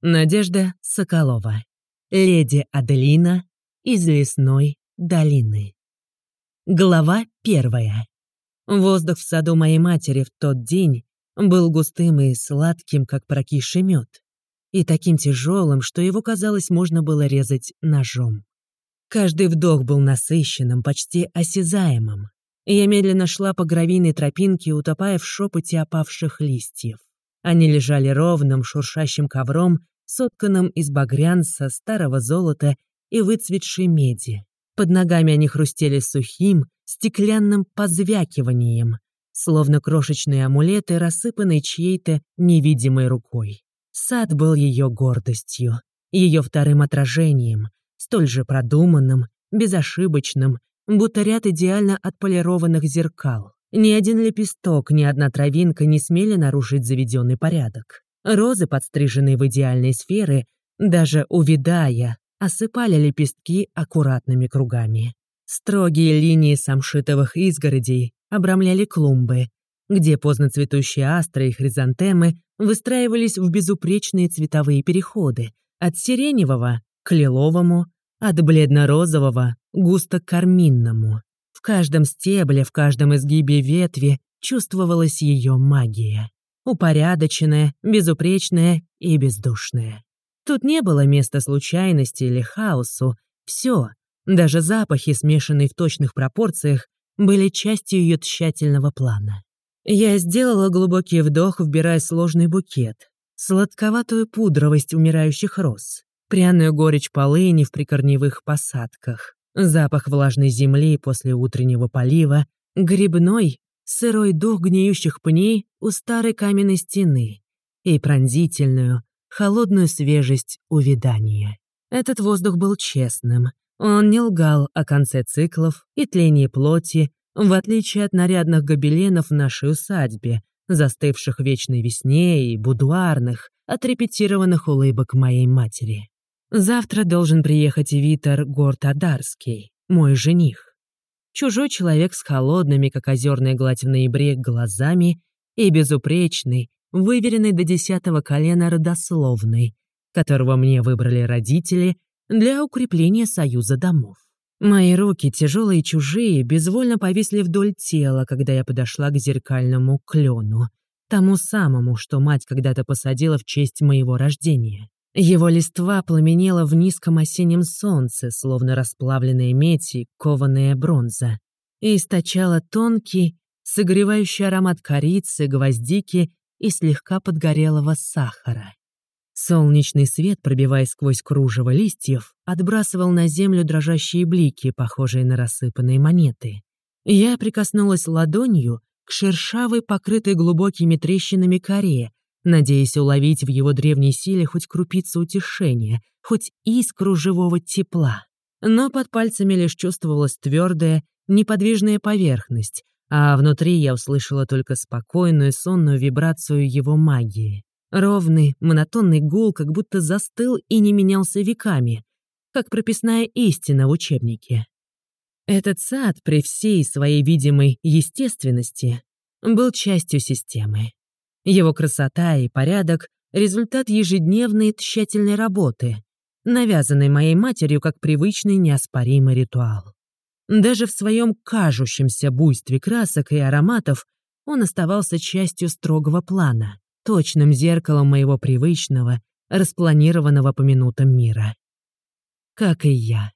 Надежда Соколова. Леди Аделина из лесной долины. Глава первая. Воздух в саду моей матери в тот день был густым и сладким, как прокисший мед, и таким тяжелым, что его, казалось, можно было резать ножом. Каждый вдох был насыщенным, почти осязаемым. Я медленно шла по гравийной тропинке, утопая в шепоте опавших листьев. Они лежали ровным, шуршащим ковром, сотканным из багрянца, старого золота и выцветшей меди. Под ногами они хрустели сухим, стеклянным позвякиванием, словно крошечные амулеты, рассыпанные чьей-то невидимой рукой. Сад был ее гордостью, ее вторым отражением, столь же продуманным, безошибочным, будто ряд идеально отполированных зеркал. Ни один лепесток, ни одна травинка не смели нарушить заведенный порядок. Розы, подстриженные в идеальные сферы, даже увидая, осыпали лепестки аккуратными кругами. Строгие линии самшитовых изгородей обрамляли клумбы, где поздно цветущие астры и хризантемы выстраивались в безупречные цветовые переходы от сиреневого к лиловому, от бледно-розового густо карминному. В каждом стебле, в каждом изгибе ветви чувствовалась ее магия. Упорядоченная, безупречная и бездушная. Тут не было места случайности или хаосу. Все, даже запахи, смешанные в точных пропорциях, были частью ее тщательного плана. Я сделала глубокий вдох, вбирая сложный букет, сладковатую пудровость умирающих роз, пряную горечь полыни в прикорневых посадках, запах влажной земли после утреннего полива, грибной, сырой дух гниющих пней у старой каменной стены и пронзительную, холодную свежесть увядания. Этот воздух был честным. Он не лгал о конце циклов и тлении плоти, в отличие от нарядных гобеленов в нашей усадьбе, застывших вечной весне и будуарных, отрепетированных улыбок моей матери. Завтра должен приехать Витер Гортадарский, мой жених. Чужой человек с холодными, как озерная гладь в ноябре, глазами и безупречный, выверенный до десятого колена родословный, которого мне выбрали родители для укрепления союза домов. Мои руки, тяжелые и чужие, безвольно повисли вдоль тела, когда я подошла к зеркальному клену, тому самому, что мать когда-то посадила в честь моего рождения. Его листва пламенела в низком осеннем солнце, словно расплавленная медь и кованая бронза, и источала тонкий, согревающий аромат корицы, гвоздики и слегка подгорелого сахара. Солнечный свет, пробиваясь сквозь кружево листьев, отбрасывал на землю дрожащие блики, похожие на рассыпанные монеты. Я прикоснулась ладонью к шершавой, покрытой глубокими трещинами коре, надеясь уловить в его древней силе хоть крупицу утешения, хоть искру живого тепла. Но под пальцами лишь чувствовалась твердая, неподвижная поверхность, а внутри я услышала только спокойную сонную вибрацию его магии. Ровный, монотонный гул как будто застыл и не менялся веками, как прописная истина в учебнике. Этот сад при всей своей видимой естественности был частью системы. Его красота и порядок — результат ежедневной тщательной работы, навязанной моей матерью как привычный неоспоримый ритуал. Даже в своем кажущемся буйстве красок и ароматов он оставался частью строгого плана, точным зеркалом моего привычного, распланированного по минутам мира. Как и я.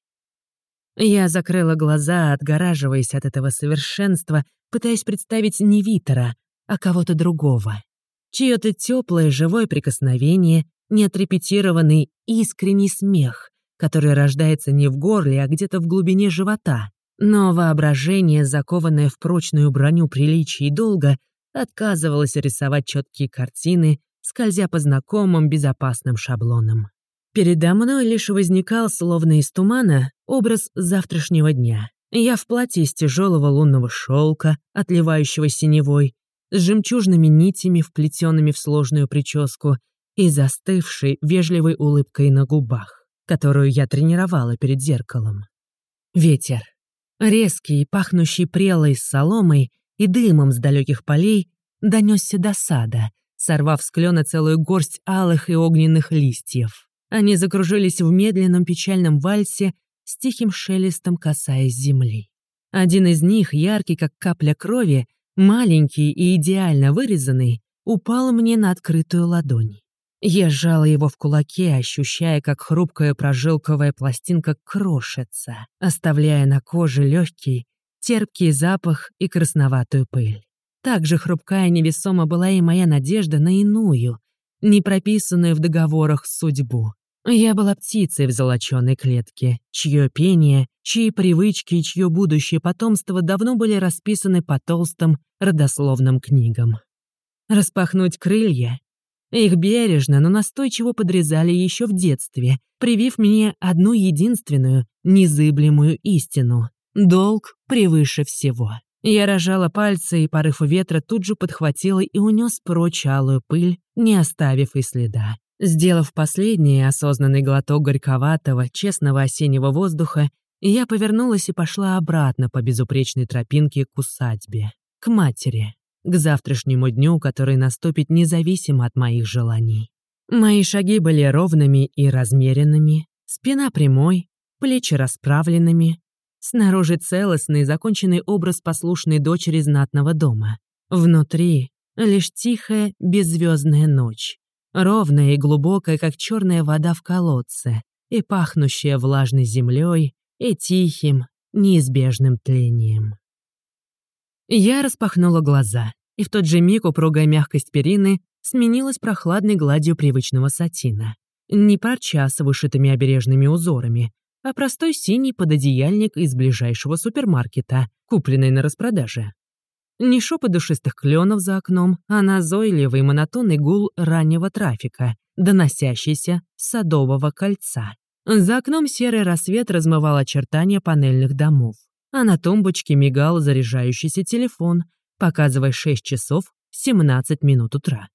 Я закрыла глаза, отгораживаясь от этого совершенства, пытаясь представить не Витера, а кого-то другого чье-то теплое живое прикосновение, неотрепетированный искренний смех, который рождается не в горле, а где-то в глубине живота. Но воображение, закованное в прочную броню приличия и долга, отказывалось рисовать четкие картины, скользя по знакомым безопасным шаблонам. Передо мной лишь возникал, словно из тумана, образ завтрашнего дня. Я в платье из тяжелого лунного шелка, отливающего синевой, с жемчужными нитями, вплетенными в сложную прическу, и застывшей вежливой улыбкой на губах, которую я тренировала перед зеркалом. Ветер, резкий, пахнущий прелой соломой и дымом с далеких полей, донесся до сада, сорвав с клена целую горсть алых и огненных листьев. Они закружились в медленном печальном вальсе, с тихим шелестом касаясь земли. Один из них, яркий как капля крови, маленький и идеально вырезанный, упал мне на открытую ладонь. Я сжала его в кулаке, ощущая, как хрупкая прожилковая пластинка крошится, оставляя на коже легкий, терпкий запах и красноватую пыль. Так же хрупкая невесома была и моя надежда на иную, не прописанную в договорах судьбу. Я была птицей в золочёной клетке, чье пение, чьи привычки и чье будущее потомство давно были расписаны по толстым родословным книгам. Распахнуть крылья. Их бережно, но настойчиво подрезали еще в детстве, привив мне одну единственную, незыблемую истину. Долг превыше всего. Я рожала пальцы, и порыв ветра тут же подхватила и унес прочь алую пыль, не оставив и следа. Сделав последний осознанный глоток горьковатого, честного осеннего воздуха, я повернулась и пошла обратно по безупречной тропинке к усадьбе, к матери, к завтрашнему дню, который наступит независимо от моих желаний. Мои шаги были ровными и размеренными, спина прямой, плечи расправленными, снаружи целостный законченный образ послушной дочери знатного дома. Внутри лишь тихая, беззвездная ночь, ровная и глубокая, как черная вода в колодце, и пахнущая влажной землей и тихим, неизбежным тлением. Я распахнула глаза, и в тот же миг упругая мягкость перины сменилась прохладной гладью привычного сатина. Не парча с вышитыми обережными узорами, а простой синий пододеяльник из ближайшего супермаркета, купленный на распродаже. Не шепот душистых кленов за окном, а назойливый монотонный гул раннего трафика, доносящийся с садового кольца. За окном серый рассвет размывал очертания панельных домов, а на тумбочке мигал заряжающийся телефон, показывая 6 часов 17 минут утра.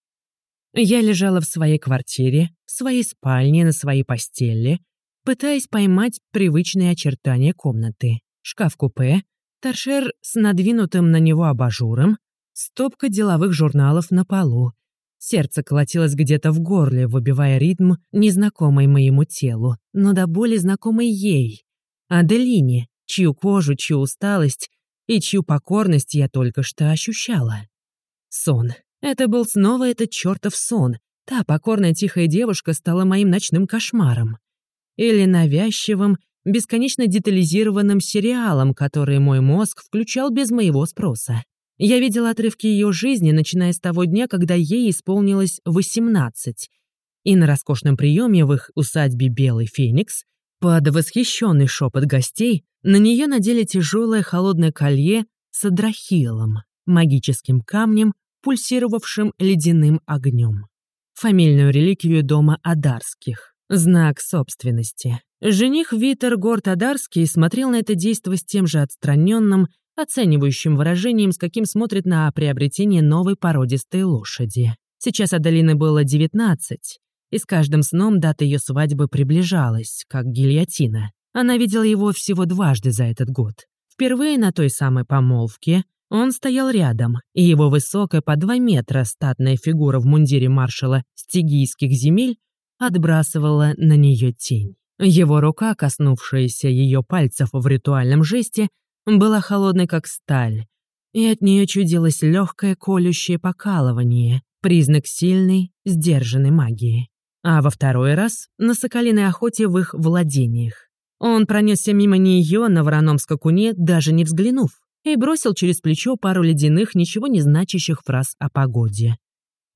Я лежала в своей квартире, в своей спальне, на своей постели, пытаясь поймать привычные очертания комнаты. Шкаф-купе, торшер с надвинутым на него абажуром, стопка деловых журналов на полу. Сердце колотилось где-то в горле, выбивая ритм, незнакомый моему телу, но до боли знакомый ей. Аделине, чью кожу, чью усталость и чью покорность я только что ощущала. Сон. Это был снова этот чертов сон. Та покорная тихая девушка стала моим ночным кошмаром. Или навязчивым, бесконечно детализированным сериалом, который мой мозг включал без моего спроса. Я видела отрывки ее жизни, начиная с того дня, когда ей исполнилось 18. И на роскошном приеме в их усадьбе «Белый Феникс» под восхищенный шепот гостей на нее надели тяжелое холодное колье с адрахилом, магическим камнем, пульсировавшим ледяным огнем. Фамильную реликвию дома Адарских. Знак собственности. Жених Витер Горт-Адарский смотрел на это действо с тем же отстраненным, оценивающим выражением, с каким смотрит на приобретение новой породистой лошади. Сейчас Адалины было 19, и с каждым сном дата ее свадьбы приближалась, как гильотина. Она видела его всего дважды за этот год. Впервые на той самой помолвке он стоял рядом, и его высокая по два метра статная фигура в мундире маршала стигийских земель отбрасывала на нее тень. Его рука, коснувшаяся ее пальцев в ритуальном жесте, была холодной, как сталь, и от нее чудилось легкое колющее покалывание, признак сильной, сдержанной магии. А во второй раз — на соколиной охоте в их владениях. Он пронесся мимо нее на вороном скакуне, даже не взглянув, и бросил через плечо пару ледяных, ничего не значащих фраз о погоде.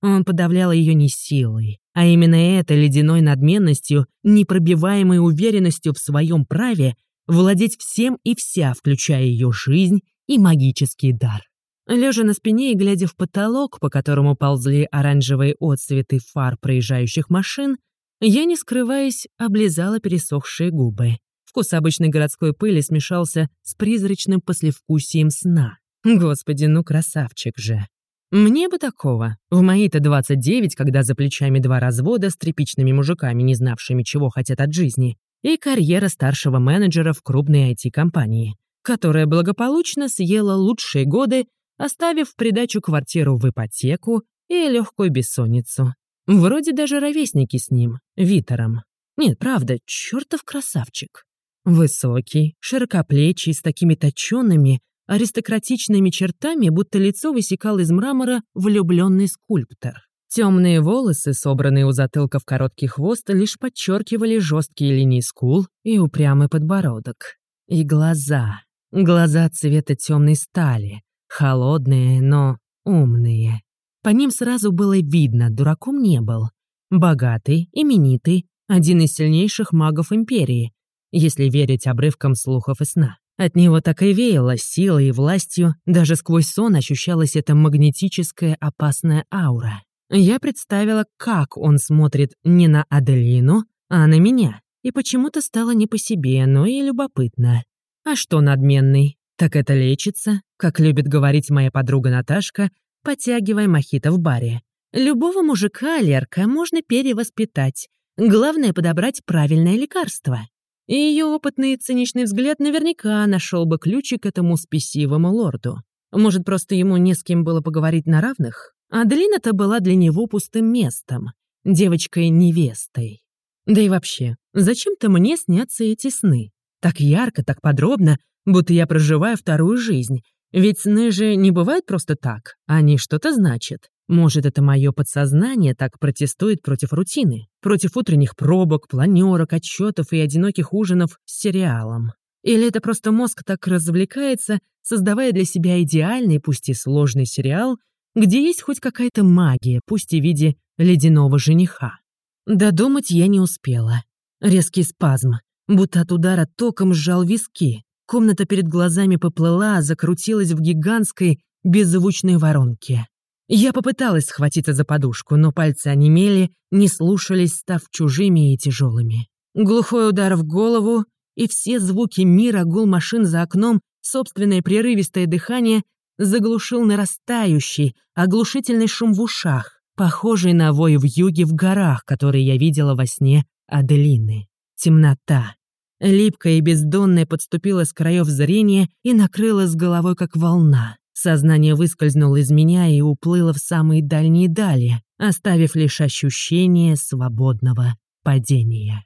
Он подавлял ее не силой, а именно этой ледяной надменностью, непробиваемой уверенностью в своем праве владеть всем и вся, включая ее жизнь и магический дар. Лежа на спине и глядя в потолок, по которому ползли оранжевые отсветы фар проезжающих машин, я, не скрываясь, облизала пересохшие губы. Вкус обычной городской пыли смешался с призрачным послевкусием сна. Господи, ну красавчик же. Мне бы такого. В мои-то 29, когда за плечами два развода с тряпичными мужиками, не знавшими, чего хотят от жизни, и карьера старшего менеджера в крупной IT-компании, которая благополучно съела лучшие годы, оставив в придачу квартиру в ипотеку и легкую бессонницу. Вроде даже ровесники с ним, Витером. Нет, правда, чертов красавчик. Высокий, широкоплечий, с такими точенными, аристократичными чертами, будто лицо высекал из мрамора влюбленный скульптор. Темные волосы, собранные у затылка в короткий хвост, лишь подчеркивали жесткие линии скул и упрямый подбородок. И глаза. Глаза цвета темной стали. Холодные, но умные. По ним сразу было видно, дураком не был. Богатый, именитый, один из сильнейших магов Империи, если верить обрывкам слухов и сна. От него так и веяло силой и властью, даже сквозь сон ощущалась эта магнетическая опасная аура. Я представила, как он смотрит не на Аделину, а на меня. И почему-то стало не по себе, но и любопытно. А что надменный? Так это лечится, как любит говорить моя подруга Наташка, подтягивая мохито в баре. Любого мужика, Лерка, можно перевоспитать. Главное — подобрать правильное лекарство. И ее опытный и циничный взгляд наверняка нашел бы ключик к этому спесивому лорду. Может, просто ему не с кем было поговорить на равных? Аделина-то была для него пустым местом, девочкой-невестой. Да и вообще, зачем-то мне снятся эти сны? Так ярко, так подробно, будто я проживаю вторую жизнь. Ведь сны же не бывают просто так, они что-то значат. Может, это мое подсознание так протестует против рутины, против утренних пробок, планерок, отчетов и одиноких ужинов с сериалом. Или это просто мозг так развлекается, создавая для себя идеальный, пусть и сложный сериал, где есть хоть какая-то магия, пусть и в виде ледяного жениха. Додумать я не успела. Резкий спазм, будто от удара током сжал виски. Комната перед глазами поплыла, закрутилась в гигантской, беззвучной воронке. Я попыталась схватиться за подушку, но пальцы онемели, не слушались, став чужими и тяжелыми. Глухой удар в голову, и все звуки мира, гул машин за окном, собственное прерывистое дыхание заглушил нарастающий, оглушительный шум в ушах, похожий на вой в юге в горах, который я видела во сне Аделины. Темнота. Липкая и бездонная подступила с краев зрения и накрыла с головой, как волна. Сознание выскользнуло из меня и уплыло в самые дальние дали, оставив лишь ощущение свободного падения.